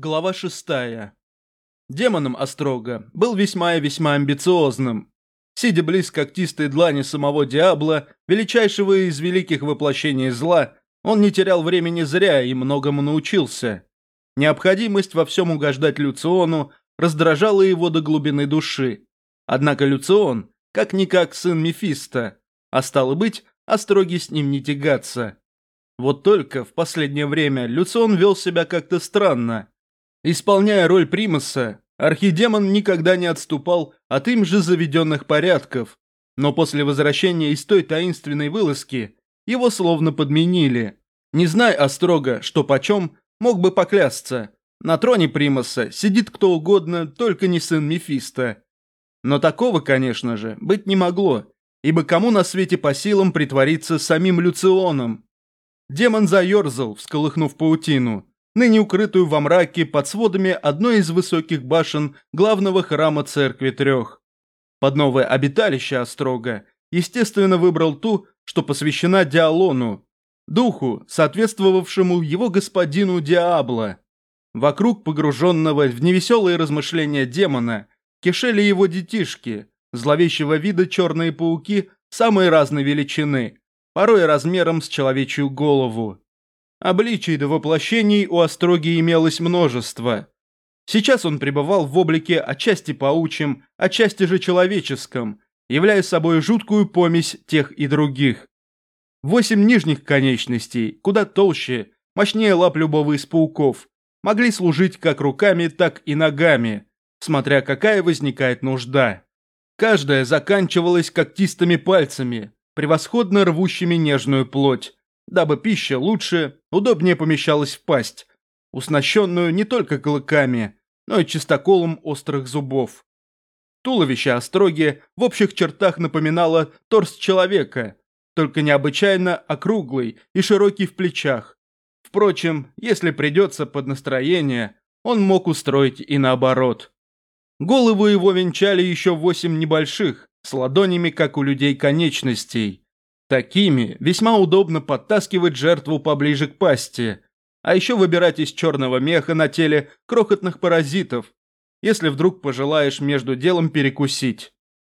Глава шестая. Демоном Острога был весьма и весьма амбициозным. Сидя близ когтистой длани самого Диабла, величайшего из великих воплощений зла, он не терял времени зря и многому научился. Необходимость во всем угождать Люциону раздражала его до глубины души. Однако Люцион, как-никак сын Мефиста, а стало быть, Остроги с ним не тягаться. Вот только в последнее время Люцион вел себя как-то странно. Исполняя роль примаса, архидемон никогда не отступал от им же заведенных порядков, но после возвращения из той таинственной вылазки его словно подменили. Не зная острого, что почем, мог бы поклясться. На троне примаса сидит кто угодно, только не сын Мефиста. Но такого, конечно же, быть не могло, ибо кому на свете по силам притвориться самим Люционом? Демон заерзал, всколыхнув паутину, ныне укрытую во мраке под сводами одной из высоких башен главного храма Церкви Трех. Под новое обиталище Острога, естественно, выбрал ту, что посвящена Диалону, духу, соответствовавшему его господину Диабло. Вокруг погруженного в невеселые размышления демона кишели его детишки, зловещего вида черные пауки самой разной величины, порой размером с человечью голову. Обличий до воплощений у Остроги имелось множество. Сейчас он пребывал в облике отчасти паучьем, отчасти же человеческом, являя собой жуткую помесь тех и других. Восемь нижних конечностей, куда толще, мощнее лап любого из пауков, могли служить как руками, так и ногами, смотря какая возникает нужда. Каждая заканчивалась когтистыми пальцами, превосходно рвущими нежную плоть, дабы пища лучше, удобнее помещалась в пасть, уснащенную не только клыками, но и чистоколом острых зубов. Туловище Остроги в общих чертах напоминало торс человека, только необычайно округлый и широкий в плечах. Впрочем, если придется под настроение, он мог устроить и наоборот. Голову его венчали еще восемь небольших, с ладонями, как у людей, конечностей. Такими весьма удобно подтаскивать жертву поближе к пасти, а еще выбирать из черного меха на теле крохотных паразитов, если вдруг пожелаешь между делом перекусить.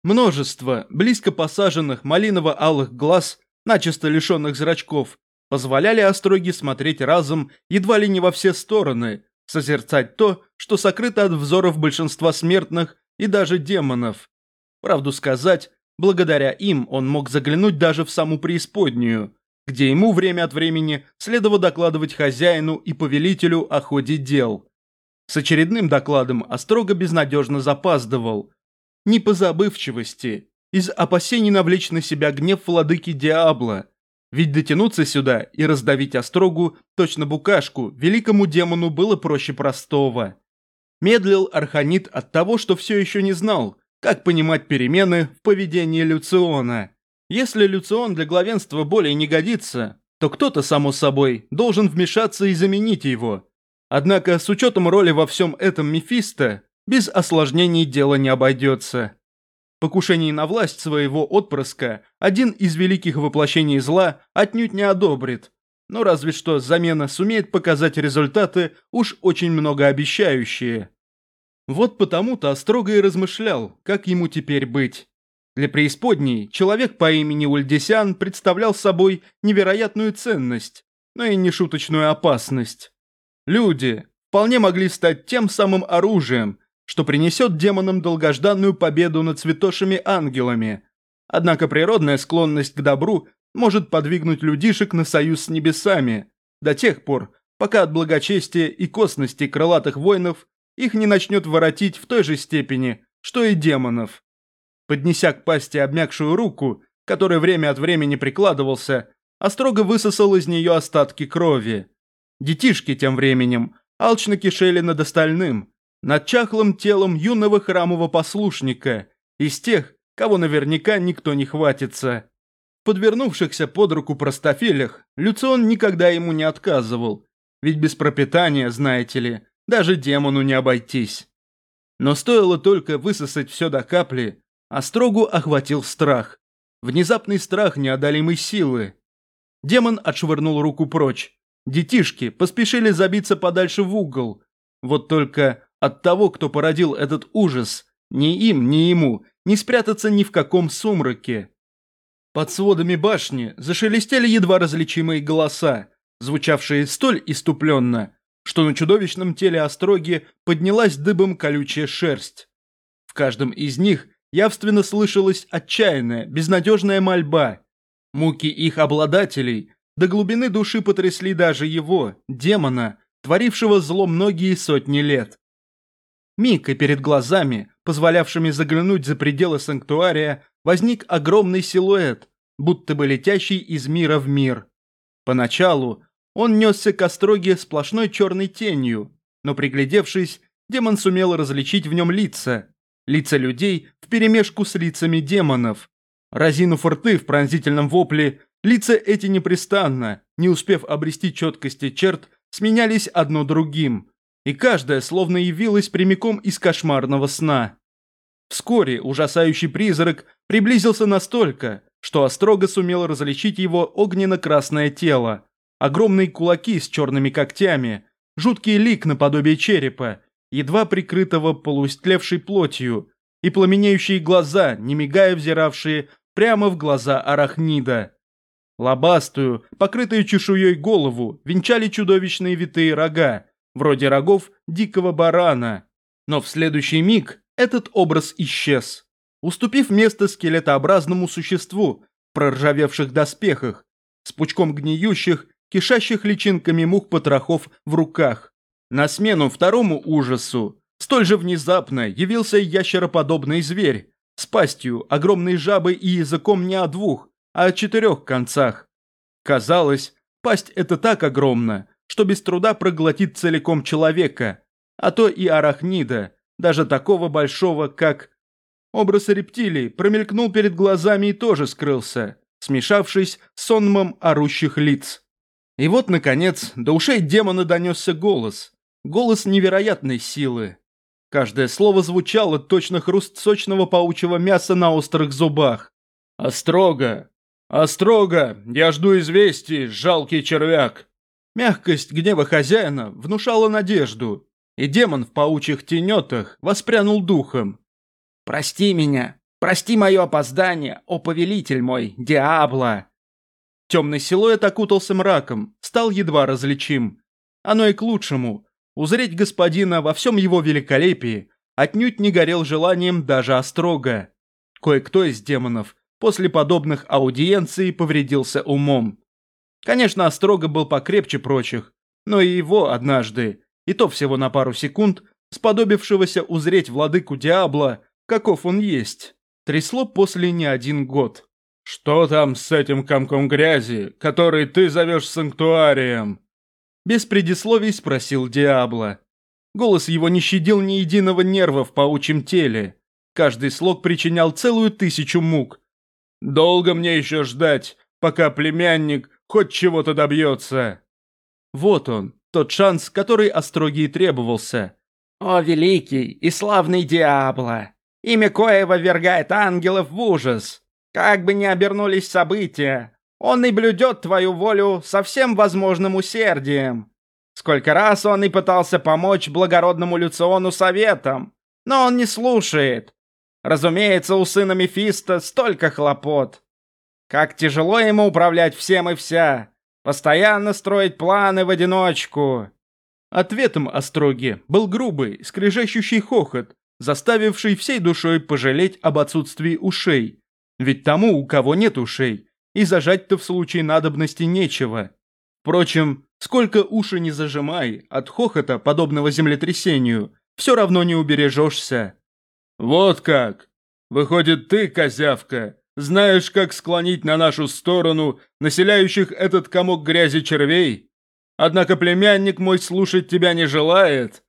Множество близко посаженных малиново-алых глаз, начисто лишенных зрачков, позволяли Остроге смотреть разом едва ли не во все стороны, созерцать то, что сокрыто от взоров большинства смертных и даже демонов. Правду сказать, благодаря им он мог заглянуть даже в саму преисподнюю, где ему время от времени следовало докладывать хозяину и повелителю о ходе дел. С очередным докладом Острого безнадежно запаздывал. Не по забывчивости, из опасений навлечь на себя гнев владыки Диабла, ведь дотянуться сюда и раздавить Острогу, точно букашку, великому демону было проще простого. Медлил Арханит от того, что все еще не знал, как понимать перемены в поведении Люциона. Если Люцион для главенства более не годится, то кто-то, само собой, должен вмешаться и заменить его. Однако, с учетом роли во всем этом Мефисто, без осложнений дело не обойдется. Покушение на власть своего отпрыска один из великих воплощений зла отнюдь не одобрит, но разве что замена сумеет показать результаты уж очень многообещающие. Вот потому-то Острого и размышлял, как ему теперь быть. Для преисподней человек по имени Ульдисян представлял собой невероятную ценность, но и нешуточную опасность. Люди вполне могли стать тем самым оружием, что принесет демонам долгожданную победу над святошими ангелами. Однако природная склонность к добру может подвигнуть людишек на союз с небесами, до тех пор, пока от благочестия и косности крылатых воинов их не начнет воротить в той же степени, что и демонов. Поднеся к пасти обмякшую руку, которой время от времени прикладывался, Острого высосал из нее остатки крови. Детишки тем временем алчно кишели над остальным, над чахлым телом юного храмового послушника, из тех, кого наверняка никто не хватится. В подвернувшихся под руку простофилях Люцион никогда ему не отказывал, ведь без пропитания, знаете ли, даже демону не обойтись. Но стоило только высосать все до капли, а строгу охватил страх. Внезапный страх неодолимой силы. Демон отшвырнул руку прочь. Детишки поспешили забиться подальше в угол, Вот только от того, кто породил этот ужас, ни им, ни ему не спрятаться ни в каком сумраке. Под сводами башни зашелестели едва различимые голоса, звучавшие столь иступленно, что на чудовищном теле Остроги поднялась дыбом колючая шерсть. В каждом из них явственно слышалась отчаянная, безнадежная мольба. Муки их обладателей до глубины души потрясли даже его, демона, творившего зло многие сотни лет. Миг и перед глазами, позволявшими заглянуть за пределы санктуария, возник огромный силуэт, будто бы летящий из мира в мир. Поначалу он несся к остроге сплошной черной тенью, но приглядевшись, демон сумел различить в нем лица. Лица людей вперемешку с лицами демонов. Разинув рты в пронзительном вопле, лица эти непрестанно, не успев обрести четкости черт, сменялись одно другим, и каждая словно явилась прямиком из кошмарного сна. Вскоре ужасающий призрак приблизился настолько, что Острога сумел различить его огненно-красное тело, огромные кулаки с черными когтями, жуткий лик наподобие черепа, едва прикрытого полуистлевшей плотью, и пламенеющие глаза, не мигая взиравшие прямо в глаза арахнида. Лобастую, покрытую чешуей голову, венчали чудовищные витые рога, вроде рогов дикого барана. Но в следующий миг этот образ исчез, уступив место скелетообразному существу в проржавевших доспехах, с пучком гниющих, кишащих личинками мух-потрохов в руках. На смену второму ужасу, столь же внезапно, явился ящероподобный зверь, с пастью, огромной жабой и языком не о двух, а о четырех концах. Казалось, пасть эта так огромна, что без труда проглотит целиком человека, а то и арахнида, даже такого большого, как... Образ рептилии промелькнул перед глазами и тоже скрылся, смешавшись с сонмом орущих лиц. И вот, наконец, до ушей демона донесся голос. Голос невероятной силы. Каждое слово звучало точно хруст сочного паучьего мяса на острых зубах. «Острого! Острого! Я жду известий, жалкий червяк!» Мягкость гнева хозяина внушала надежду, и демон в паучьих тенетах воспрянул духом. «Прости меня! Прости мое опоздание, о повелитель мой, Диабло!» Темный силуэт окутался мраком, стал едва различим. Оно и к лучшему. Узреть господина во всем его великолепии отнюдь не горел желанием даже острога. Кое-кто из демонов после подобных аудиенций повредился умом. Конечно, Острога был покрепче прочих, но и его однажды и то всего на пару секунд, сподобившегося узреть владыку Диабло, каков он есть, трясло после не один год. «Что там с этим комком грязи, который ты зовешь санктуарием?» Без предисловий спросил Диабло. Голос его не щадил ни единого нерва в паучьем теле. Каждый слог причинял целую тысячу мук. «Долго мне еще ждать, пока племянник хоть чего-то добьется?» Вот он, тот шанс, который Острогий требовался. «О, великий и славный Диабло! Имя коего вергает ангелов в ужас! Как бы ни обернулись события, он и блюдет твою волю со всем возможным усердием. Сколько раз он и пытался помочь благородному Люциону советом, но он не слушает. Разумеется, у сына Мефиста столько хлопот. Как тяжело ему управлять всем и вся. Постоянно строить планы в одиночку. Ответом Остроги был грубый, скрежещущий хохот, заставивший всей душой пожалеть об отсутствии ушей. Ведь тому, у кого нет ушей, и зажать-то в случае надобности нечего. Впрочем, сколько уши не зажимай, от хохота, подобного землетрясению, все равно не убережешься. «Вот как! Выходит, ты, козявка, знаешь, как склонить на нашу сторону населяющих этот комок грязи червей? Однако племянник мой слушать тебя не желает».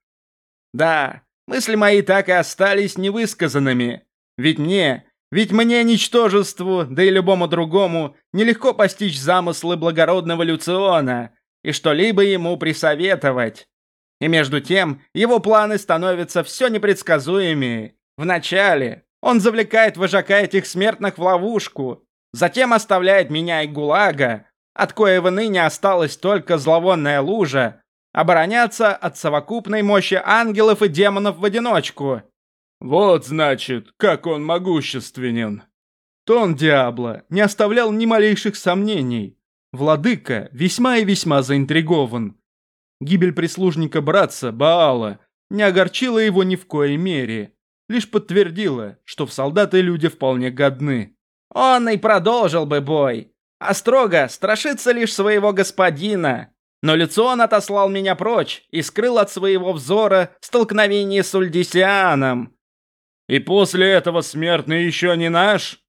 «Да, мысли мои так и остались невысказанными. Ведь мне, ведь мне, ничтожеству, да и любому другому, нелегко постичь замыслы благородного Люциона и что-либо ему присоветовать. И между тем, его планы становятся все непредсказуемее. Вначале он завлекает вожака этих смертных в ловушку, затем оставляет меня и ГУЛАГа, от коего ныне осталась только зловонная лужа, Обороняться от совокупной мощи ангелов и демонов в одиночку. Вот значит, как он могущественен. Тон Диабло не оставлял ни малейших сомнений. Владыка весьма и весьма заинтригован. Гибель прислужника братца, Баала, не огорчила его ни в коей мере. Лишь подтвердила, что в солдаты люди вполне годны. Он и продолжил бы бой. А строго страшится лишь своего господина. Но Люцион отослал меня прочь и скрыл от своего взора столкновение с Ульдисианом. И после этого смертный еще не наш?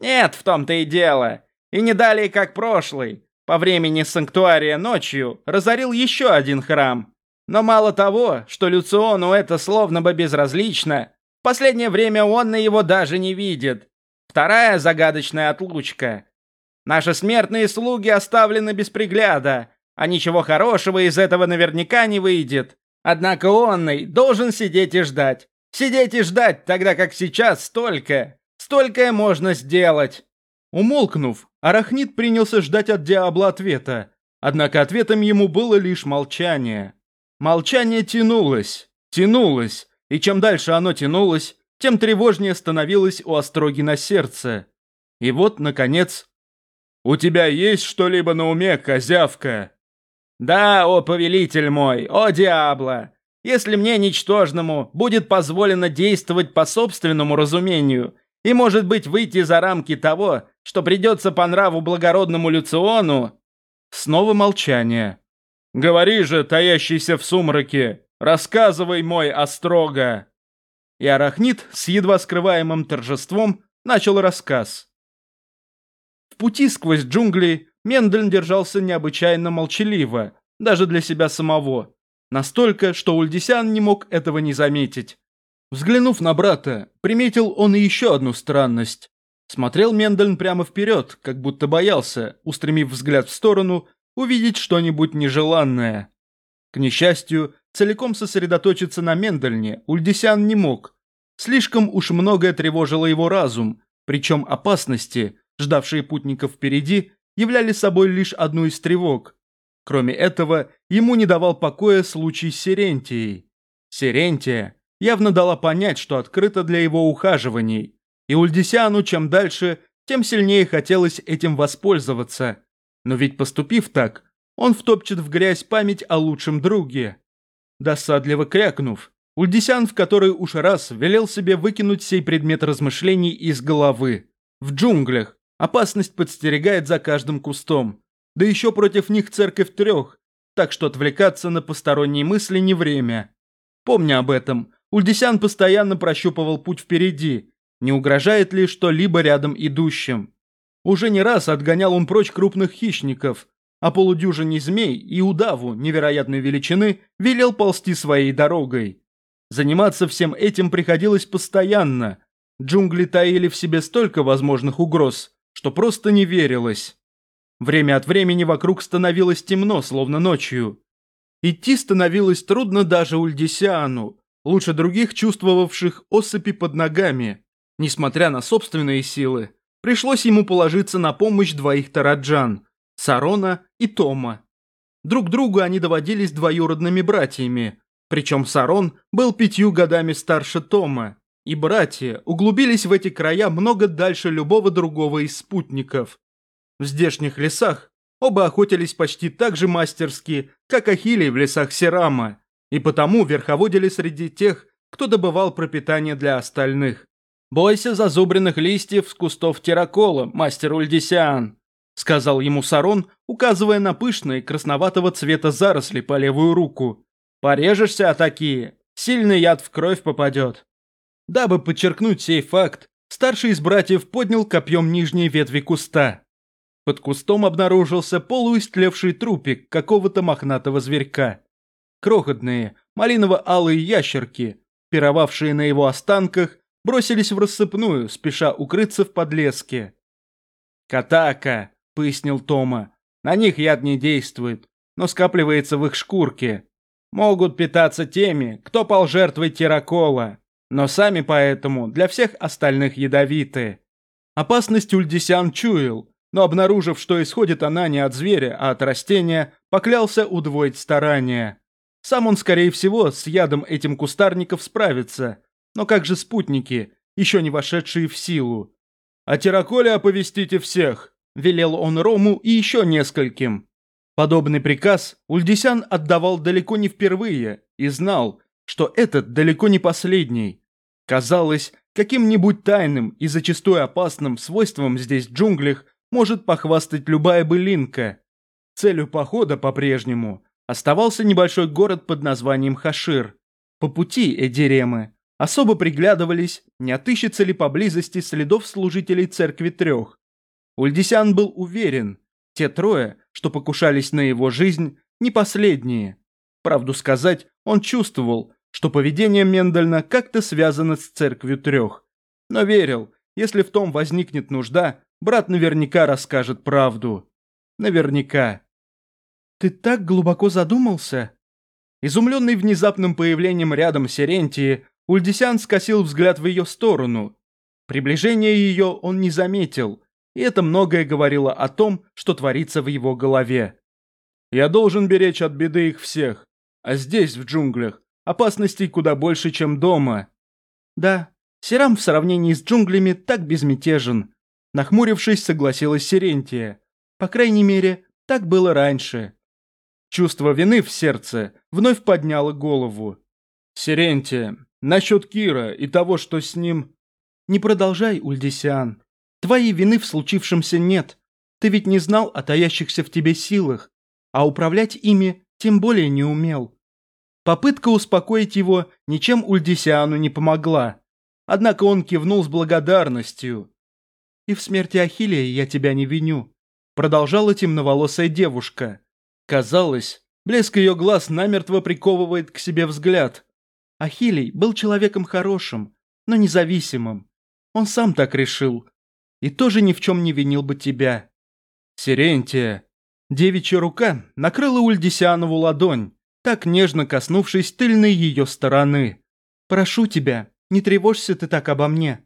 Нет, в том-то и дело. И не далее, как прошлый. По времени санктуария ночью разорил еще один храм. Но мало того, что Люциону это словно бы безразлично, в последнее время он на его даже не видит. Вторая загадочная отлучка. Наши смертные слуги оставлены без пригляда, а ничего хорошего из этого наверняка не выйдет. Однако онный должен сидеть и ждать. Сидеть и ждать, тогда как сейчас столько, столько можно сделать. Умолкнув, Арахнит принялся ждать от Диабла ответа. Однако ответом ему было лишь молчание. Молчание тянулось, тянулось, и чем дальше оно тянулось, тем тревожнее становилось у Остроги на сердце. И вот, наконец... «У тебя есть что-либо на уме, козявка?» «Да, о повелитель мой, о Диабло! Если мне, ничтожному, будет позволено действовать по собственному разумению и, может быть, выйти за рамки того, что придется по нраву благородному Люциону...» Снова молчание. «Говори же, таящийся в сумраке, рассказывай, мой острога!» И Арахнит с едва скрываемым торжеством начал рассказ. В пути сквозь джунгли Мендельн держался необычайно молчаливо, даже для себя самого. Настолько, что Ульдисян не мог этого не заметить. Взглянув на брата, приметил он и еще одну странность. Смотрел Мендельн прямо вперед, как будто боялся, устремив взгляд в сторону, увидеть что-нибудь нежеланное. К несчастью, целиком сосредоточиться на Мендельне Ульдисян не мог. Слишком уж многое тревожило его разум, причем опасности, ждавшие путников впереди, являли собой лишь одну из тревог. Кроме этого, ему не давал покоя случай с Сирентией. Сирентия явно дала понять, что открыта для его ухаживаний, и Ульдисиану чем дальше, тем сильнее хотелось этим воспользоваться. Но ведь поступив так, он втопчет в грязь память о лучшем друге. Досадливо крякнув, Ульдисян в который уж раз велел себе выкинуть сей предмет размышлений из головы. В джунглях, Опасность подстерегает за каждым кустом. Да еще против них церковь трех, так что отвлекаться на посторонние мысли не время. Помня об этом, Ульдисян постоянно прощупывал путь впереди, не угрожает ли что-либо рядом идущим. Уже не раз отгонял он прочь крупных хищников, а полудюжине змей и удаву невероятной величины велел ползти своей дорогой. Заниматься всем этим приходилось постоянно. Джунгли таили в себе столько возможных угроз, что просто не верилось. Время от времени вокруг становилось темно, словно ночью. Идти становилось трудно даже Ульдисиану, лучше других чувствовавших осыпи под ногами. Несмотря на собственные силы, пришлось ему положиться на помощь двоих тараджан – Сарона и Тома. Друг другу они доводились двоюродными братьями, причем Сарон был пятью годами старше Тома, и братья углубились в эти края много дальше любого другого из спутников. В здешних лесах оба охотились почти так же мастерски, как Ахилий в лесах Серама, и потому верховодили среди тех, кто добывал пропитание для остальных. «Бойся зазубренных листьев с кустов терракола, мастер Ульдисиан», сказал ему Сарон, указывая на пышные красноватого цвета заросли по левую руку. «Порежешься, а такие, сильный яд в кровь попадет». Дабы подчеркнуть сей факт, старший из братьев поднял копьем нижние ветви куста. Под кустом обнаружился полуистлевший трупик какого-то мохнатого зверька. Крохотные, малиново-алые ящерки, пировавшие на его останках, бросились в рассыпную, спеша укрыться в подлеске. «Катака», — пояснил Тома, — «на них яд не действует, но скапливается в их шкурке. Могут питаться теми, кто пал жертвой тиракола но сами поэтому для всех остальных ядовиты. Опасность Ульдисян чуял, но обнаружив, что исходит она не от зверя, а от растения, поклялся удвоить старания. Сам он, скорее всего, с ядом этим кустарников справится. Но как же спутники, еще не вошедшие в силу? «А Тираколе оповестите всех», – велел он Рому и еще нескольким. Подобный приказ Ульдисян отдавал далеко не впервые и знал, что этот далеко не последний. Казалось, каким-нибудь тайным и зачастую опасным свойством здесь джунглях может похвастать любая былинка. Целью похода по-прежнему оставался небольшой город под названием Хашир. По пути Эдиремы особо приглядывались, не отыщется ли поблизости следов служителей церкви трех. Ульдисян был уверен, те трое, что покушались на его жизнь, не последние. Правду сказать, он чувствовал, что поведение Мендельна как-то связано с церковью трех. Но верил, если в том возникнет нужда, брат наверняка расскажет правду. Наверняка. «Ты так глубоко задумался?» Изумленный внезапным появлением рядом Серентии, Ульдисян скосил взгляд в ее сторону. Приближение ее он не заметил, и это многое говорило о том, что творится в его голове. «Я должен беречь от беды их всех, а здесь, в джунглях, опасностей куда больше, чем дома». «Да, Серам в сравнении с джунглями так безмятежен», нахмурившись, согласилась Сирентия. «По крайней мере, так было раньше». Чувство вины в сердце вновь подняло голову. «Сирентия, насчет Кира и того, что с ним...» «Не продолжай, Ульдисиан. Твоей вины в случившемся нет. Ты ведь не знал о таящихся в тебе силах, а управлять ими тем более не умел. Попытка успокоить его ничем Ульдисиану не помогла. Однако он кивнул с благодарностью. «И в смерти Ахиллея я тебя не виню», — продолжала темноволосая девушка. Казалось, блеск ее глаз намертво приковывает к себе взгляд. Ахиллей был человеком хорошим, но независимым. Он сам так решил, и тоже ни в чем не винил бы тебя. Сирентия. Девичья рука накрыла Ульдисианову ладонь, так нежно коснувшись тыльной ее стороны. «Прошу тебя, не тревожься ты так обо мне.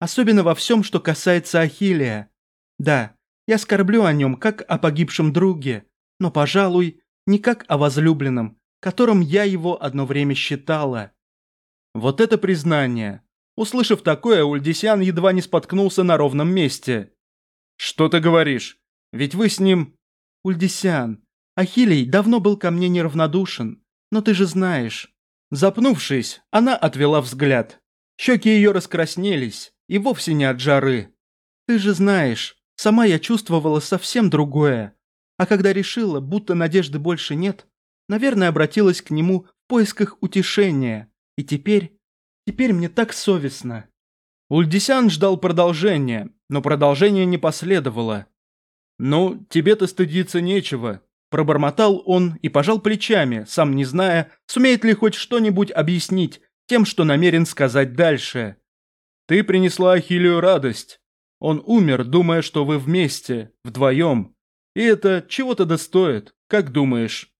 Особенно во всем, что касается Ахиллея. Да, я скорблю о нем, как о погибшем друге, но, пожалуй, не как о возлюбленном, которым я его одно время считала». Вот это признание, Услышав такое, Ульдисян едва не споткнулся на ровном месте. «Что ты говоришь? Ведь вы с ним...» «Ульдисян, Ахилий давно был ко мне неравнодушен, но ты же знаешь...» Запнувшись, она отвела взгляд. Щеки ее раскраснелись, и вовсе не от жары. «Ты же знаешь, сама я чувствовала совсем другое. А когда решила, будто надежды больше нет, наверное, обратилась к нему в поисках утешения. И теперь Теперь мне так совестно». Ульдисян ждал продолжения, но продолжения не последовало. «Ну, тебе-то стыдиться нечего», – пробормотал он и пожал плечами, сам не зная, сумеет ли хоть что-нибудь объяснить тем, что намерен сказать дальше. «Ты принесла Ахиллию радость. Он умер, думая, что вы вместе, вдвоем. И это чего-то достоит, как думаешь?»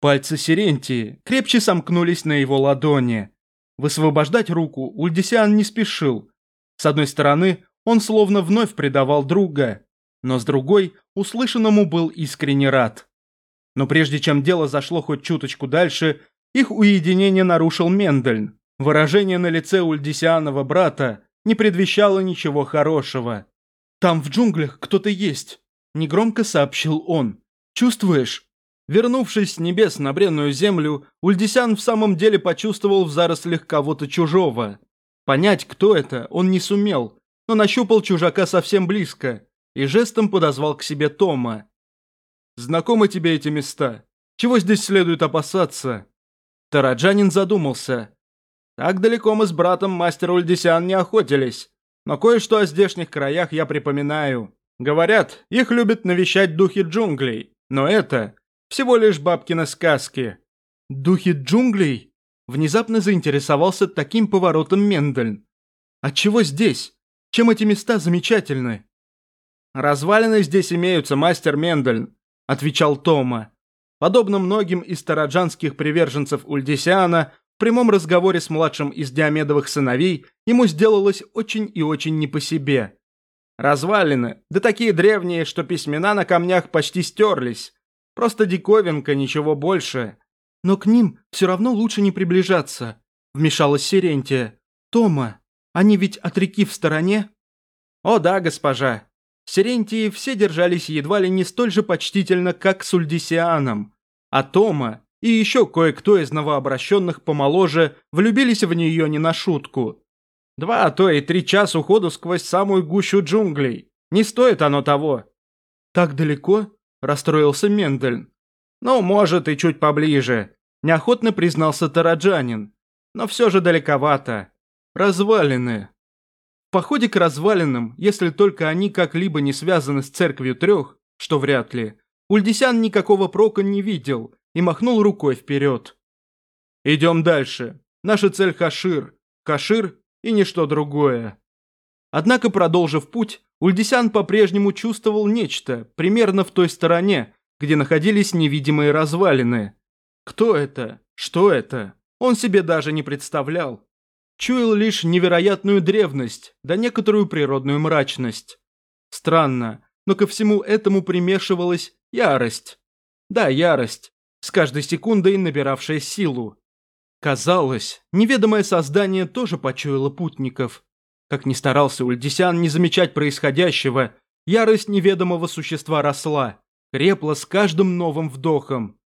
Пальцы Сирентии крепче сомкнулись на его ладони – Высвобождать руку Ульдисиан не спешил. С одной стороны, он словно вновь предавал друга, но с другой, услышанному был искренне рад. Но прежде чем дело зашло хоть чуточку дальше, их уединение нарушил Мендельн. Выражение на лице Ульдисианова брата не предвещало ничего хорошего. «Там в джунглях кто-то есть», – негромко сообщил он. «Чувствуешь?» Вернувшись с небес на бренную землю, Ульдисян в самом деле почувствовал в зарослях кого-то чужого. Понять, кто это, он не сумел, но нащупал чужака совсем близко и жестом подозвал к себе Тома. «Знакомы тебе эти места? Чего здесь следует опасаться?» Тараджанин задумался. «Так далеко мы с братом мастер Ульдисян не охотились, но кое-что о здешних краях я припоминаю. Говорят, их любят навещать духи джунглей, но это всего лишь бабкины сказки. Духи джунглей? Внезапно заинтересовался таким поворотом Мендельн. Отчего здесь? Чем эти места замечательны? Развалины здесь имеются, мастер Мендельн, отвечал Тома. Подобно многим из тараджанских приверженцев Ульдисиана, в прямом разговоре с младшим из Диамедовых сыновей ему сделалось очень и очень не по себе. Развалины, да такие древние, что письмена на камнях почти стерлись. Просто диковинка, ничего больше. Но к ним все равно лучше не приближаться, вмешалась Сирентия. Тома, они ведь от реки в стороне? О да, госпожа. Сирентии все держались едва ли не столь же почтительно, как с Ульдисианом. А Тома и еще кое-кто из новообращенных помоложе влюбились в нее не на шутку. Два, а то и три часа уходу сквозь самую гущу джунглей. Не стоит оно того. Так далеко? Расстроился Мендельн. Ну, может, и чуть поближе. Неохотно признался Тараджанин. Но все же далековато. Развалины. В походе к развалинам, если только они как-либо не связаны с церковью трех, что вряд ли, Ульдисян никакого прока не видел и махнул рукой вперед. «Идем дальше. Наша цель Хашир. Хашир и ничто другое. Однако, продолжив путь, Ульдисян по-прежнему чувствовал нечто, примерно в той стороне, где находились невидимые развалины. Кто это? Что это? Он себе даже не представлял. Чуял лишь невероятную древность, да некоторую природную мрачность. Странно, но ко всему этому примешивалась ярость. Да, ярость, с каждой секундой набиравшая силу. Казалось, неведомое создание тоже почуяло путников. Как ни старался Ульдисян не замечать происходящего, ярость неведомого существа росла, крепла с каждым новым вдохом.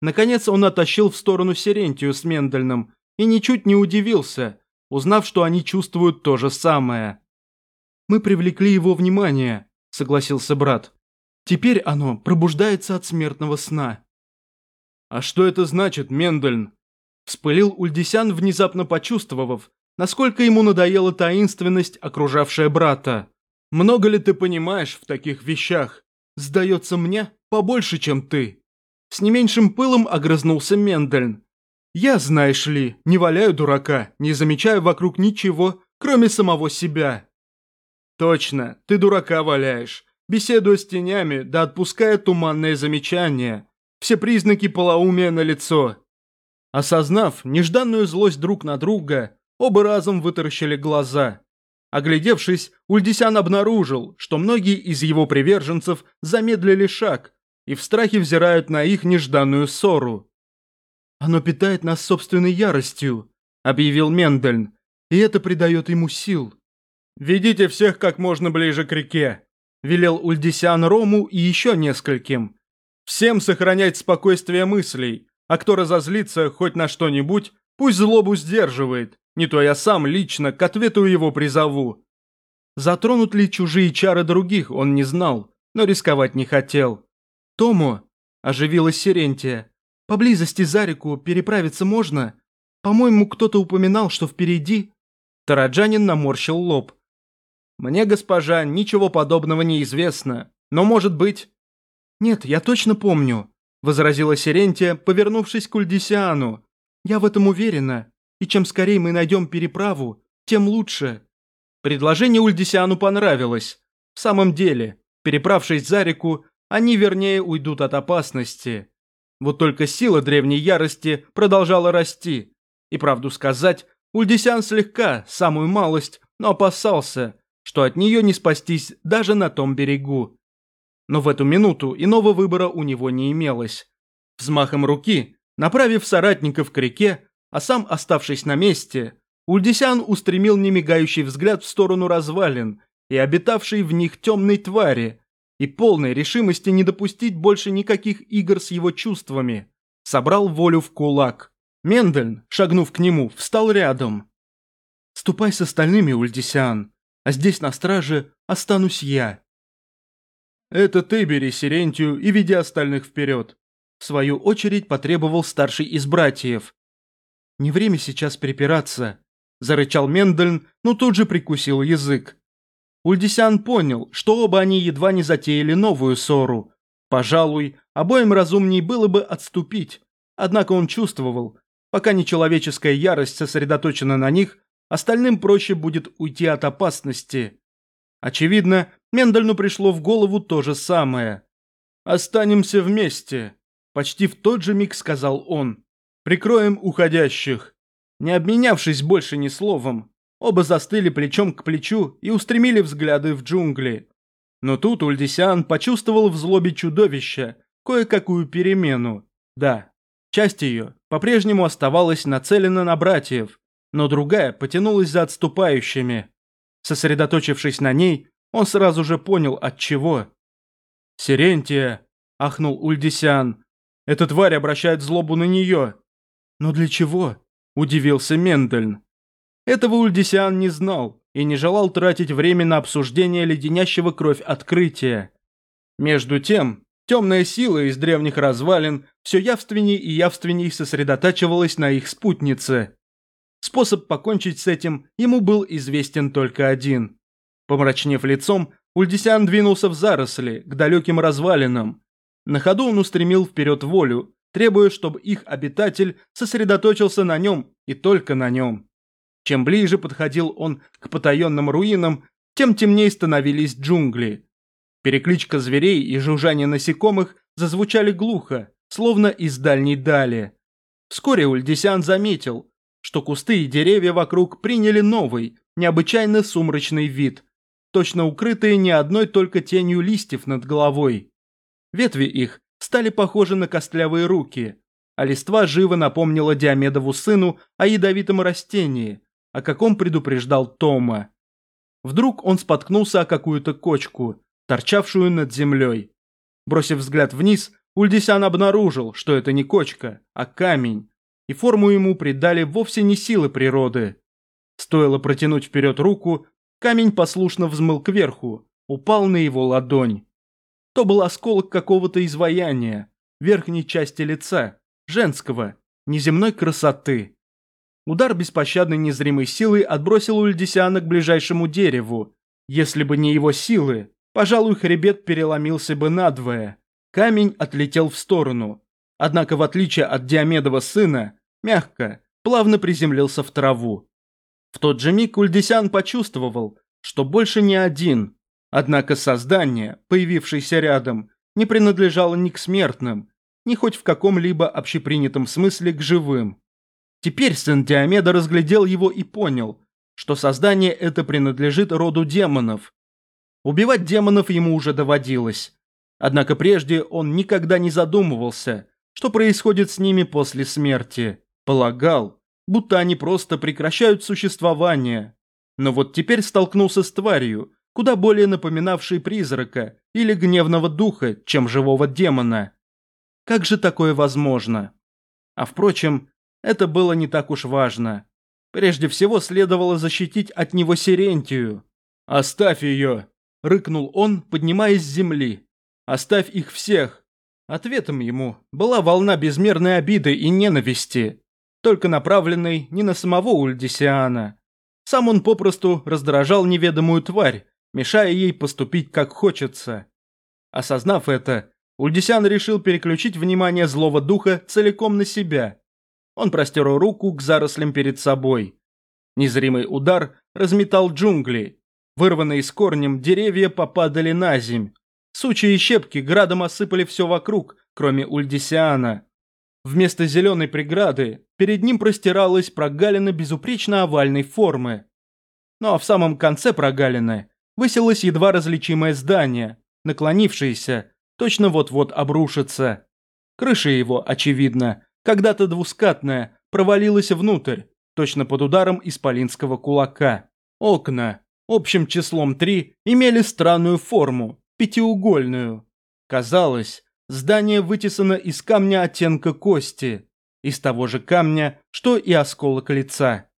Наконец он оттащил в сторону Сирентию с Мендельным и ничуть не удивился, узнав, что они чувствуют то же самое. «Мы привлекли его внимание», — согласился брат. «Теперь оно пробуждается от смертного сна». «А что это значит, Мендельн?» Вспылил Ульдисян, внезапно почувствовав, насколько ему надоела таинственность, окружавшая брата. «Много ли ты понимаешь в таких вещах? Сдается мне, побольше, чем ты». С не меньшим пылом огрызнулся Мендельн. «Я, знаешь ли, не валяю дурака, не замечаю вокруг ничего, кроме самого себя». «Точно, ты дурака валяешь, беседуя с тенями, да отпуская туманные замечания. Все признаки полоумия на лицо. Осознав нежданную злость друг на друга, оба разом вытаращили глаза. Оглядевшись, Ульдисян обнаружил, что многие из его приверженцев замедлили шаг и в страхе взирают на их нежданную ссору. «Оно питает нас собственной яростью», — объявил Мендельн, — «и это придает ему сил». «Ведите всех как можно ближе к реке», — велел Ульдисян Рому и еще нескольким. «Всем сохранять спокойствие мыслей, а кто разозлится хоть на что-нибудь, пусть злобу сдерживает, не то я сам лично к ответу его призову. Затронут ли чужие чары других, он не знал, но рисковать не хотел. «Тому», – оживилась Сирентия, – «поблизости за реку переправиться можно? По-моему, кто-то упоминал, что впереди...» Тараджанин наморщил лоб. «Мне, госпожа, ничего подобного не известно, но может быть...» «Нет, я точно помню. – возразила Сирентия, повернувшись к Ульдисиану. «Я в этом уверена, и чем скорее мы найдем переправу, тем лучше». Предложение Ульдисиану понравилось. В самом деле, переправшись за реку, они вернее уйдут от опасности. Вот только сила древней ярости продолжала расти. И правду сказать, Ульдисян слегка, самую малость, но опасался, что от нее не спастись даже на том берегу. Но в эту минуту иного выбора у него не имелось. Взмахом руки, направив соратников к реке, а сам оставшись на месте, Ульдисян устремил немигающий взгляд в сторону развалин и обитавшей в них темной твари, и полной решимости не допустить больше никаких игр с его чувствами. Собрал волю в кулак. Мендельн, шагнув к нему, встал рядом. «Ступай с остальными, Ульдисян, а здесь на страже останусь я». «Это ты бери Сирентию и веди остальных вперед», в свою очередь потребовал старший из братьев. «Не время сейчас припираться», – зарычал Мендельн, но тут же прикусил язык. Ульдисян понял, что оба они едва не затеяли новую ссору. Пожалуй, обоим разумней было бы отступить, однако он чувствовал, пока нечеловеческая ярость сосредоточена на них, остальным проще будет уйти от опасности. Очевидно, Мендельну пришло в голову то же самое. «Останемся вместе», – почти в тот же миг сказал он. «Прикроем уходящих». Не обменявшись больше ни словом, Оба застыли плечом к плечу и устремили взгляды в джунгли. Но тут Ульдисян почувствовал в злобе чудовища кое-какую перемену. Да, часть ее по-прежнему оставалась нацелена на братьев, но другая потянулась за отступающими. Сосредоточившись на ней, он сразу же понял от чего. «Сирентия!» – ахнул Ульдисян. «Эта тварь обращает злобу на нее!» «Но для чего?» – удивился Мендельн. Этого Ульдисян не знал и не желал тратить время на обсуждение леденящего кровь открытия. Между тем, темная сила из древних развалин все явственней и явственней сосредотачивалась на их спутнице. Способ покончить с этим ему был известен только один. Помрачнев лицом, Ульдисян двинулся в заросли, к далеким развалинам. На ходу он устремил вперед волю, требуя, чтобы их обитатель сосредоточился на нем и только на нем. Чем ближе подходил он к потаенным руинам, тем темнее становились джунгли. Перекличка зверей и жужжание насекомых зазвучали глухо, словно из дальней дали. Вскоре Ульдисян заметил, что кусты и деревья вокруг приняли новый, необычайно сумрачный вид, точно укрытые не одной только тенью листьев над головой. Ветви их стали похожи на костлявые руки, а листва живо напомнила Диамедову сыну о ядовитом растении, о каком предупреждал Тома. Вдруг он споткнулся о какую-то кочку, торчавшую над землей. Бросив взгляд вниз, Ульдисян обнаружил, что это не кочка, а камень, и форму ему придали вовсе не силы природы. Стоило протянуть вперед руку, камень послушно взмыл кверху, упал на его ладонь. То был осколок какого-то изваяния, верхней части лица, женского, неземной красоты. Удар беспощадной незримой силы отбросил Ульдисиана к ближайшему дереву. Если бы не его силы, пожалуй, хребет переломился бы надвое. Камень отлетел в сторону. Однако, в отличие от Диамедова сына, мягко, плавно приземлился в траву. В тот же миг Ульдисян почувствовал, что больше не один. Однако создание, появившееся рядом, не принадлежало ни к смертным, ни хоть в каком-либо общепринятом смысле к живым. Теперь сын Диомеда разглядел его и понял, что создание это принадлежит роду демонов. Убивать демонов ему уже доводилось. Однако прежде он никогда не задумывался, что происходит с ними после смерти. Полагал, будто они просто прекращают существование. Но вот теперь столкнулся с тварью, куда более напоминавшей призрака или гневного духа, чем живого демона. Как же такое возможно? А впрочем, это было не так уж важно. Прежде всего следовало защитить от него Сирентию. «Оставь ее!» – рыкнул он, поднимаясь с земли. «Оставь их всех!» Ответом ему была волна безмерной обиды и ненависти, только направленной не на самого Ульдисиана. Сам он попросту раздражал неведомую тварь, мешая ей поступить как хочется. Осознав это, Ульдисиан решил переключить внимание злого духа целиком на себя. Он простер руку к зарослям перед собой. Незримый удар разметал джунгли. Вырванные с корнем деревья попадали на земь. Сучья и щепки градом осыпали все вокруг, кроме Ульдисиана. Вместо зеленой преграды перед ним простиралась прогалина безупречно овальной формы. Ну а в самом конце прогалины высилось едва различимое здание, наклонившееся, точно вот-вот обрушится. Крыша его, очевидно, когда-то двускатная, провалилась внутрь, точно под ударом исполинского кулака. Окна, общим числом три, имели странную форму, пятиугольную. Казалось, здание вытесано из камня оттенка кости, из того же камня, что и осколок лица.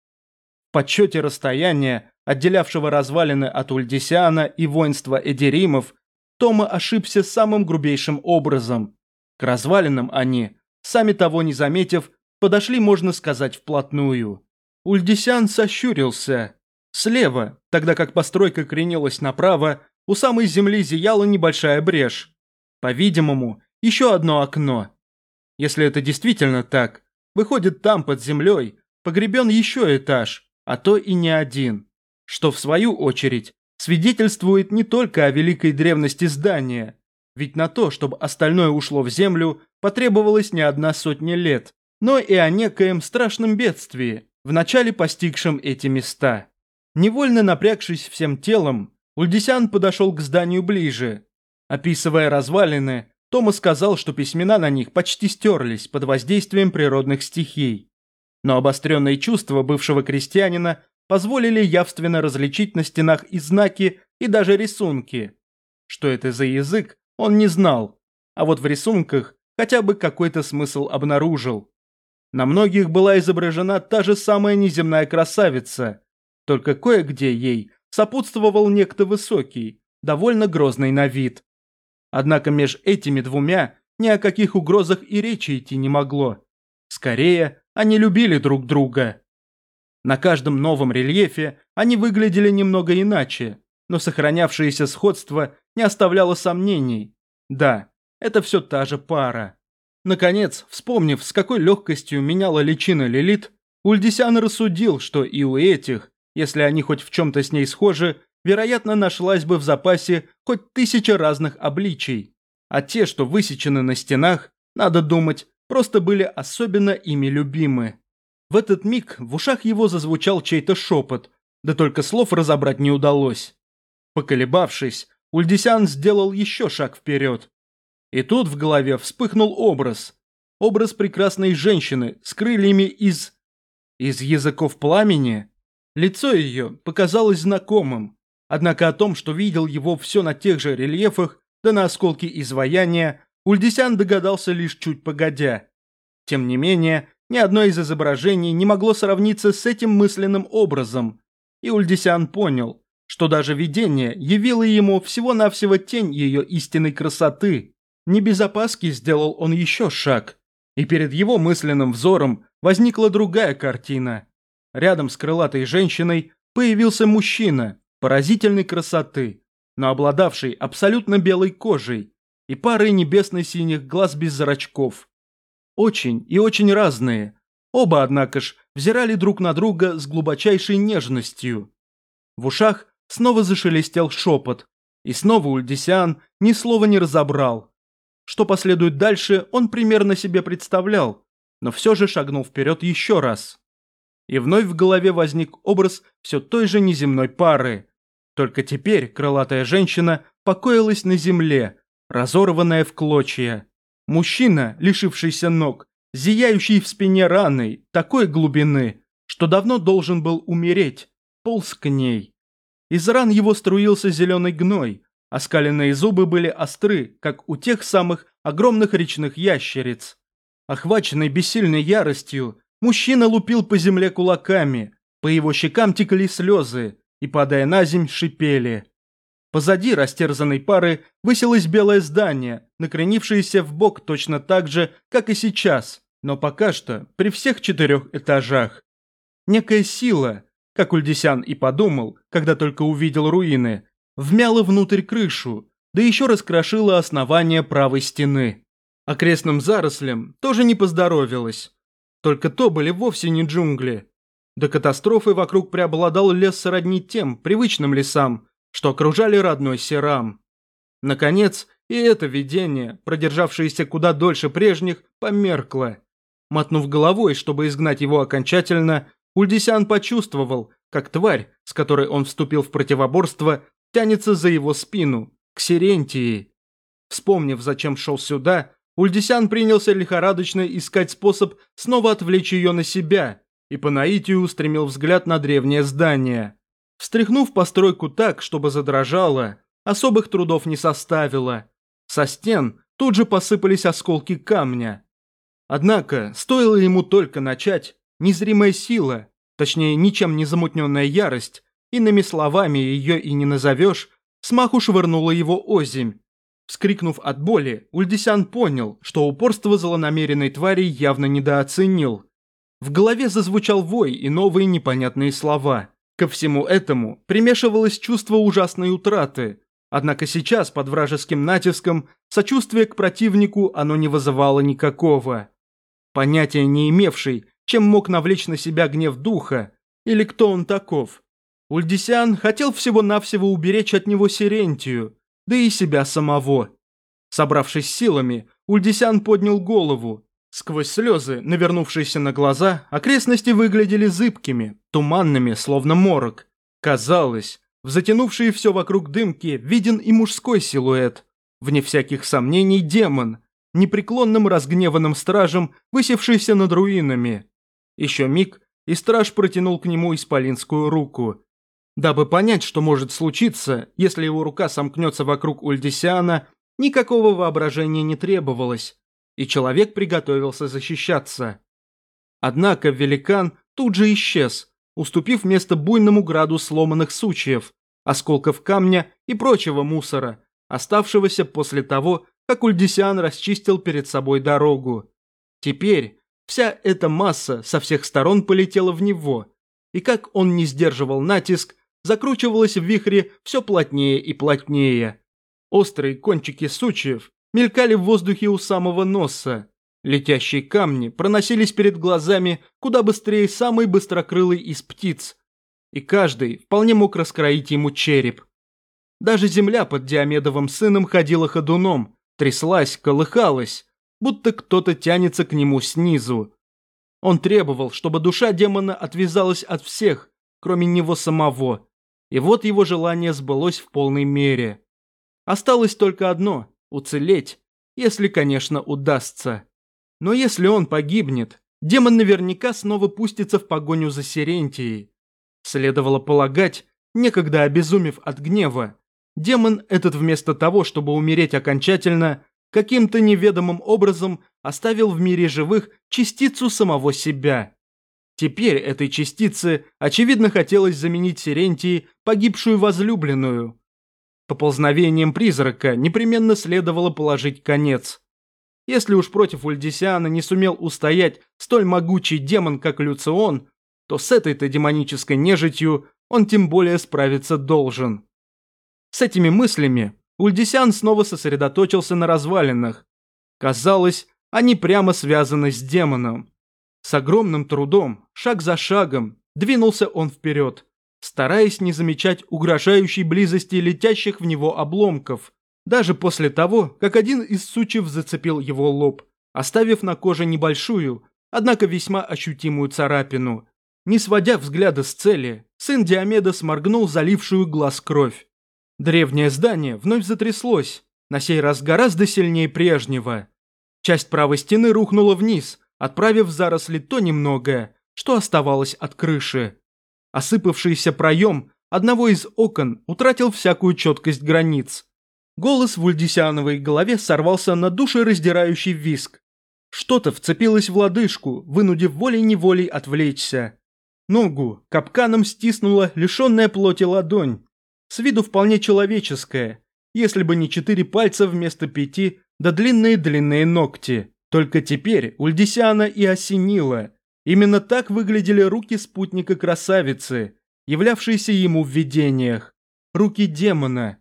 В подсчете расстояния, отделявшего развалины от Ульдисиана и воинства Эдеримов, Тома ошибся самым грубейшим образом. К развалинам они, сами того не заметив, подошли, можно сказать, вплотную. Ульдисян сощурился. Слева, тогда как постройка кренилась направо, у самой земли зияла небольшая брешь. По-видимому, еще одно окно. Если это действительно так, выходит там, под землей, погребен еще этаж, а то и не один. Что, в свою очередь, свидетельствует не только о великой древности здания, ведь на то, чтобы остальное ушло в землю, потребовалось не одна сотня лет, но и о некоем страшном бедствии, вначале постигшем эти места. Невольно напрягшись всем телом, Ульдисян подошел к зданию ближе. Описывая развалины, Тома сказал, что письмена на них почти стерлись под воздействием природных стихий. Но обостренные чувства бывшего крестьянина позволили явственно различить на стенах и знаки, и даже рисунки. Что это за язык, он не знал, а вот в рисунках хотя бы какой-то смысл обнаружил. На многих была изображена та же самая неземная красавица, только кое-где ей сопутствовал некто высокий, довольно грозный на вид. Однако меж этими двумя ни о каких угрозах и речи идти не могло. Скорее, они любили друг друга. На каждом новом рельефе они выглядели немного иначе, но сохранявшееся сходство не оставляло сомнений. Да, это все та же пара. Наконец, вспомнив, с какой легкостью меняла личина Лилит, Ульдисян рассудил, что и у этих, если они хоть в чем-то с ней схожи, вероятно, нашлась бы в запасе хоть тысяча разных обличий. А те, что высечены на стенах, надо думать, просто были особенно ими любимы. В этот миг в ушах его зазвучал чей-то шепот, да только слов разобрать не удалось. Поколебавшись, Ульдисян сделал еще шаг вперед. И тут в голове вспыхнул образ. Образ прекрасной женщины с крыльями из... Из языков пламени. Лицо ее показалось знакомым. Однако о том, что видел его все на тех же рельефах, да на осколке изваяния, Ульдисян догадался лишь чуть погодя. Тем не менее, ни одно из изображений не могло сравниться с этим мысленным образом. И Ульдисян понял, что даже видение явило ему всего-навсего тень ее истинной красоты. Не без опаски сделал он еще шаг, и перед его мысленным взором возникла другая картина. Рядом с крылатой женщиной появился мужчина поразительной красоты, но обладавший абсолютно белой кожей и парой небесно-синих глаз без зрачков. Очень и очень разные. Оба, однако ж, взирали друг на друга с глубочайшей нежностью. В ушах снова зашелестел шепот, и снова Ульдисиан ни слова не разобрал. Что последует дальше, он примерно себе представлял, но все же шагнул вперед еще раз. И вновь в голове возник образ все той же неземной пары. Только теперь крылатая женщина покоилась на земле, разорванная в клочья. Мужчина, лишившийся ног, зияющий в спине раной такой глубины, что давно должен был умереть, полз к ней. Из ран его струился зеленый гной, Оскаленные зубы были остры, как у тех самых огромных речных ящериц. Охваченный бессильной яростью, мужчина лупил по земле кулаками, по его щекам текли слезы и, падая на земь, шипели. Позади растерзанной пары высилось белое здание, накренившееся в бок точно так же, как и сейчас, но пока что при всех четырех этажах. Некая сила, как Ульдисян и подумал, когда только увидел руины, вмяла внутрь крышу, да еще раскрошила основание правой стены. Окрестным зарослям тоже не поздоровилось. Только то были вовсе не джунгли. До катастрофы вокруг преобладал лес сродни тем привычным лесам, что окружали родной Серам. Наконец, и это видение, продержавшееся куда дольше прежних, померкло. Мотнув головой, чтобы изгнать его окончательно, Ульдисян почувствовал, как тварь, с которой он вступил в противоборство, тянется за его спину, к Сирентии. Вспомнив, зачем шел сюда, Ульдисян принялся лихорадочно искать способ снова отвлечь ее на себя и по наитию устремил взгляд на древнее здание. Встряхнув постройку так, чтобы задрожало, особых трудов не составило. Со стен тут же посыпались осколки камня. Однако, стоило ему только начать, незримая сила, точнее ничем не замутненная ярость, Иными словами ее и не назовешь, смаху швырнула его озимь. Вскрикнув от боли, Ульдисян понял, что упорство злонамеренной твари явно недооценил. В голове зазвучал вой и новые непонятные слова. Ко всему этому примешивалось чувство ужасной утраты. Однако сейчас, под вражеским натиском, сочувствия к противнику оно не вызывало никакого. Понятия не имевший, чем мог навлечь на себя гнев духа, или кто он таков, Ульдисян хотел всего-навсего уберечь от него Сирентию, да и себя самого. Собравшись силами, Ульдисян поднял голову. Сквозь слезы, навернувшиеся на глаза, окрестности выглядели зыбкими, туманными, словно морок. Казалось, в затянувшей все вокруг дымке виден и мужской силуэт. Вне всяких сомнений демон, непреклонным разгневанным стражем, высевшийся над руинами. Еще миг, и страж протянул к нему исполинскую руку. Дабы понять, что может случиться, если его рука сомкнется вокруг Ульдисиана, никакого воображения не требовалось, и человек приготовился защищаться. Однако великан тут же исчез, уступив место буйному граду сломанных сучьев, осколков камня и прочего мусора, оставшегося после того, как Ульдисиан расчистил перед собой дорогу. Теперь вся эта масса со всех сторон полетела в него, и как он не сдерживал натиск, закручивалась в вихре все плотнее и плотнее. Острые кончики сучьев мелькали в воздухе у самого носа, Летящие камни проносились перед глазами куда быстрее самой быстрокрылой из птиц, и каждый вполне мог раскроить ему череп. Даже земля под Диамедовым сыном ходила ходуном, тряслась, колыхалась, будто кто-то тянется к нему снизу. Он требовал, чтобы душа демона отвязалась от всех, кроме него самого, и вот его желание сбылось в полной мере. Осталось только одно – уцелеть, если, конечно, удастся. Но если он погибнет, демон наверняка снова пустится в погоню за Сирентией. Следовало полагать, некогда обезумев от гнева, демон этот вместо того, чтобы умереть окончательно, каким-то неведомым образом оставил в мире живых частицу самого себя. Теперь этой частице, очевидно, хотелось заменить Сирентии погибшую возлюбленную. Поползновением призрака непременно следовало положить конец. Если уж против Ульдисиана не сумел устоять столь могучий демон, как Люцион, то с этой-то демонической нежитью он тем более справиться должен. С этими мыслями Ульдисиан снова сосредоточился на развалинах. Казалось, они прямо связаны с демоном. С огромным трудом, шаг за шагом, двинулся он вперед, стараясь не замечать угрожающей близости летящих в него обломков, даже после того, как один из сучьев зацепил его лоб, оставив на коже небольшую, однако весьма ощутимую царапину. Не сводя взгляда с цели, сын Диомеда сморгнул залившую глаз кровь. Древнее здание вновь затряслось, на сей раз гораздо сильнее прежнего. Часть правой стены рухнула вниз, отправив в заросли то немногое, что оставалось от крыши. Осыпавшийся проем одного из окон утратил всякую четкость границ – Голос в Ульдисяновой голове сорвался на душераздирающий виск. Что-то вцепилось в лодыжку, вынудив волей-неволей отвлечься. Ногу капканом стиснула лишенная плоти ладонь. С виду вполне человеческая, если бы не четыре пальца вместо пяти, да длинные-длинные ногти. Только теперь Ульдисяна и осенила. Именно так выглядели руки спутника красавицы, являвшиеся ему в видениях. Руки демона,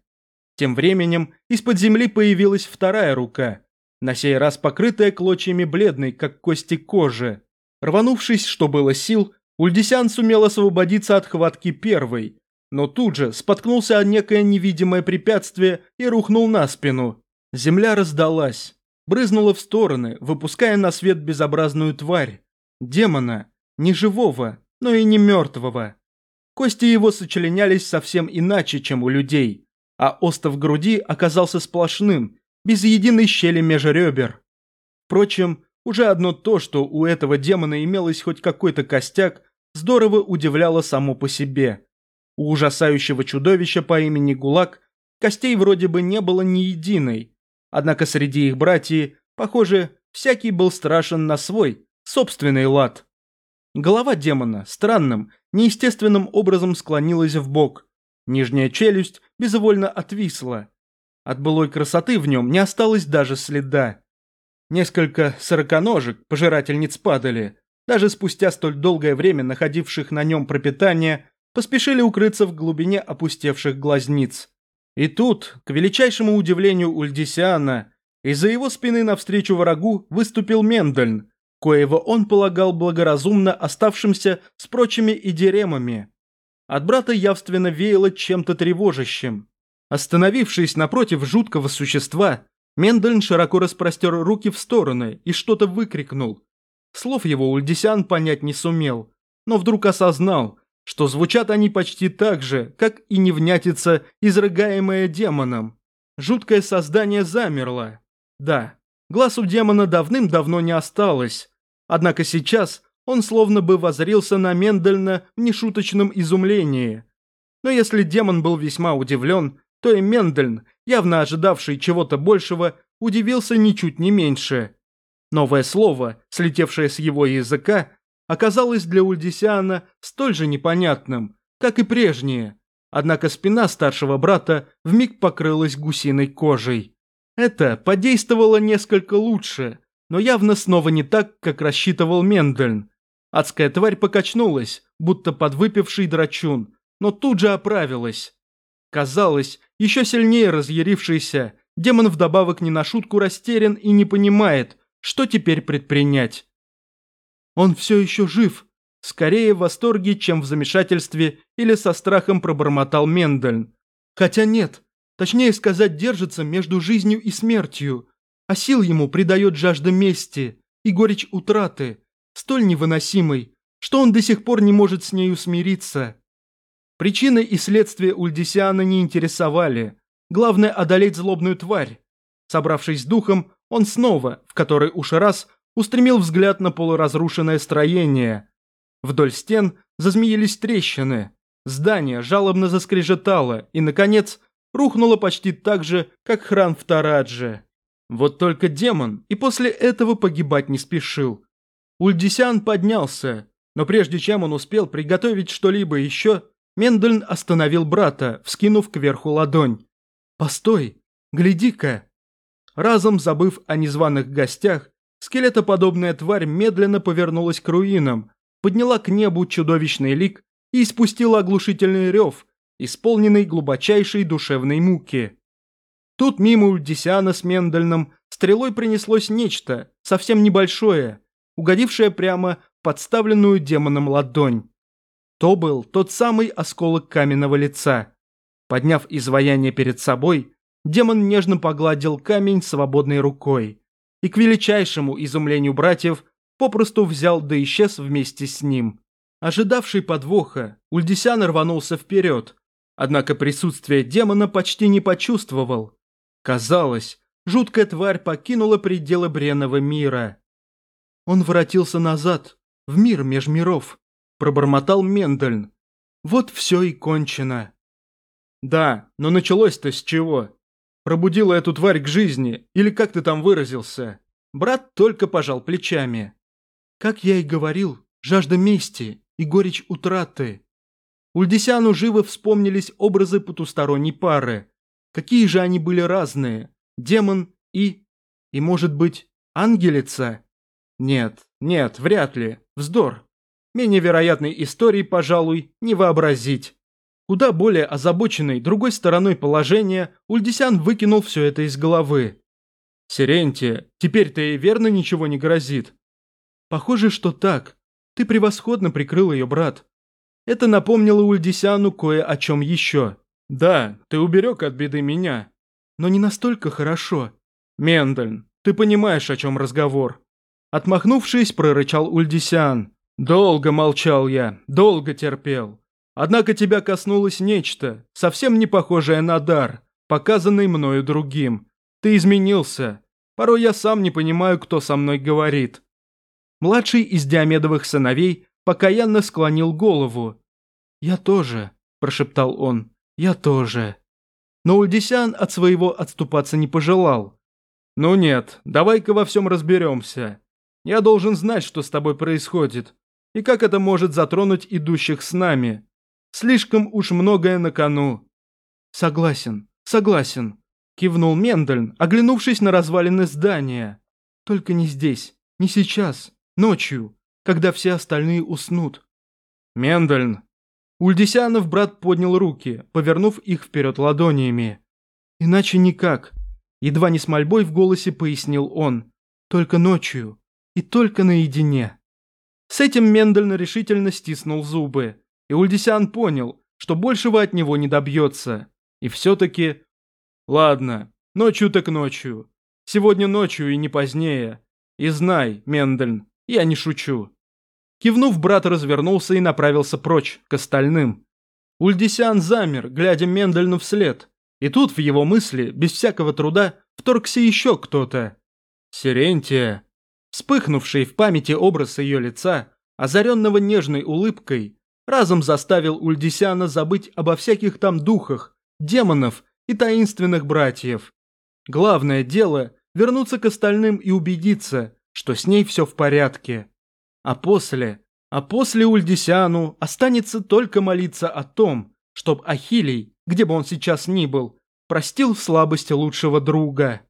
тем временем из-под земли появилась вторая рука, на сей раз покрытая клочьями бледной, как кости кожи. Рванувшись, что было сил, Ульдисян сумел освободиться от хватки первой, но тут же споткнулся о некое невидимое препятствие и рухнул на спину. Земля раздалась, брызнула в стороны, выпуская на свет безобразную тварь. Демона, не живого, но и не мертвого. Кости его сочленялись совсем иначе, чем у людей а остов груди оказался сплошным, без единой щели между ребер. Впрочем, уже одно то, что у этого демона имелось хоть какой-то костяк, здорово удивляло само по себе. У ужасающего чудовища по имени Гулак костей вроде бы не было ни единой, однако среди их братьев, похоже, всякий был страшен на свой, собственный лад. Голова демона странным, неестественным образом склонилась в бок, Нижняя челюсть безвольно отвисла. От былой красоты в нем не осталось даже следа. Несколько сороконожек пожирательниц падали, даже спустя столь долгое время находивших на нем пропитание, поспешили укрыться в глубине опустевших глазниц. И тут, к величайшему удивлению Ульдисиана, из-за его спины навстречу врагу выступил Мендельн, коего он полагал благоразумно оставшимся с прочими идеремами. От брата явственно веяло чем-то тревожащим. Остановившись напротив жуткого существа, Мендельн широко распростер руки в стороны и что-то выкрикнул. Слов его Ульдисян понять не сумел, но вдруг осознал, что звучат они почти так же, как и невнятица, изрыгаемая демоном. Жуткое создание замерло. Да, глаз у демона давным-давно не осталось. Однако сейчас он словно бы возрился на Мендельна в нешуточном изумлении. Но если демон был весьма удивлен, то и Мендельн, явно ожидавший чего-то большего, удивился ничуть не меньше. Новое слово, слетевшее с его языка, оказалось для Ульдисиана столь же непонятным, как и прежнее. Однако спина старшего брата вмиг покрылась гусиной кожей. Это подействовало несколько лучше, но явно снова не так, как рассчитывал Мендельн. Адская тварь покачнулась, будто подвыпивший драчун, но тут же оправилась. Казалось, еще сильнее разъярившийся, демон вдобавок не на шутку растерян и не понимает, что теперь предпринять. Он все еще жив, скорее в восторге, чем в замешательстве или со страхом пробормотал Мендельн. Хотя нет, точнее сказать, держится между жизнью и смертью, а сил ему придает жажда мести и горечь утраты, столь невыносимой, что он до сих пор не может с нею смириться. Причины и следствия Ульдисиана не интересовали. Главное – одолеть злобную тварь. Собравшись с духом, он снова, в который уж раз, устремил взгляд на полуразрушенное строение. Вдоль стен зазмеились трещины. Здание жалобно заскрежетало и, наконец, рухнуло почти так же, как храм в Тарадже. Вот только демон и после этого погибать не спешил. Ульдисян поднялся, но прежде чем он успел приготовить что-либо еще, Мендельн остановил брата, вскинув кверху ладонь. «Постой! Гляди-ка!» Разом забыв о незваных гостях, скелетоподобная тварь медленно повернулась к руинам, подняла к небу чудовищный лик и испустила оглушительный рев, исполненный глубочайшей душевной муки. Тут мимо Ульдисиана с Мендельном стрелой принеслось нечто, совсем небольшое, угодившее прямо подставленную демоном ладонь. То был тот самый осколок каменного лица. Подняв изваяние перед собой, демон нежно погладил камень свободной рукой и, к величайшему изумлению братьев, попросту взял да исчез вместе с ним. Ожидавший подвоха, Ульдисян рванулся вперед, однако присутствие демона почти не почувствовал. Казалось, жуткая тварь покинула пределы бренного мира. Он воротился назад, в мир меж миров, пробормотал Мендельн. Вот все и кончено. Да, но началось-то с чего? Пробудила эту тварь к жизни, или как ты там выразился? Брат только пожал плечами. Как я и говорил, жажда мести и горечь утраты. Ульдисяну живо вспомнились образы потусторонней пары. Какие же они были разные. Демон и... И, может быть, ангелица? Нет, нет, вряд ли. Вздор. Менее вероятной истории, пожалуй, не вообразить. Куда более озабоченный другой стороной положения, Ульдисян выкинул все это из головы. «Сиренти, теперь-то и верно ничего не грозит». «Похоже, что так. Ты превосходно прикрыл ее, брат». Это напомнило Ульдисяну кое о чем еще. «Да, ты уберег от беды меня». «Но не настолько хорошо». «Мендельн, ты понимаешь, о чем разговор». Отмахнувшись, прорычал Ульдисян. Долго молчал я, долго терпел. Однако тебя коснулось нечто, совсем не похожее на дар, показанный мною другим. Ты изменился. Порой я сам не понимаю, кто со мной говорит. Младший из Диамедовых сыновей покаянно склонил голову. «Я тоже», – прошептал он, – «я тоже». Но Ульдисян от своего отступаться не пожелал. «Ну нет, давай-ка во всем разберемся. Я должен знать, что с тобой происходит и как это может затронуть идущих с нами. Слишком уж многое на кону». «Согласен, согласен», – кивнул Мендельн, оглянувшись на развалины здания. «Только не здесь, не сейчас, ночью, когда все остальные уснут». «Мендельн». Ульдисянов брат поднял руки, повернув их вперед ладонями. «Иначе никак», – едва не с мольбой в голосе пояснил он. «Только ночью и только наедине». С этим Мендельн решительно стиснул зубы, и Ульдисян понял, что большего от него не добьется. И все-таки... Ладно, ночью так ночью. Сегодня ночью и не позднее. И знай, Мендельн, я не шучу. Кивнув, брат развернулся и направился прочь, к остальным. Ульдисян замер, глядя Мендельну вслед. И тут в его мысли, без всякого труда, вторгся еще кто-то. Сирентия. Вспыхнувший в памяти образ ее лица, озаренного нежной улыбкой, разом заставил Ульдисяна забыть обо всяких там духах, демонов и таинственных братьев. Главное дело – вернуться к остальным и убедиться, что с ней все в порядке. А после, а после Ульдисяну останется только молиться о том, чтоб Ахилий, где бы он сейчас ни был, простил слабость лучшего друга.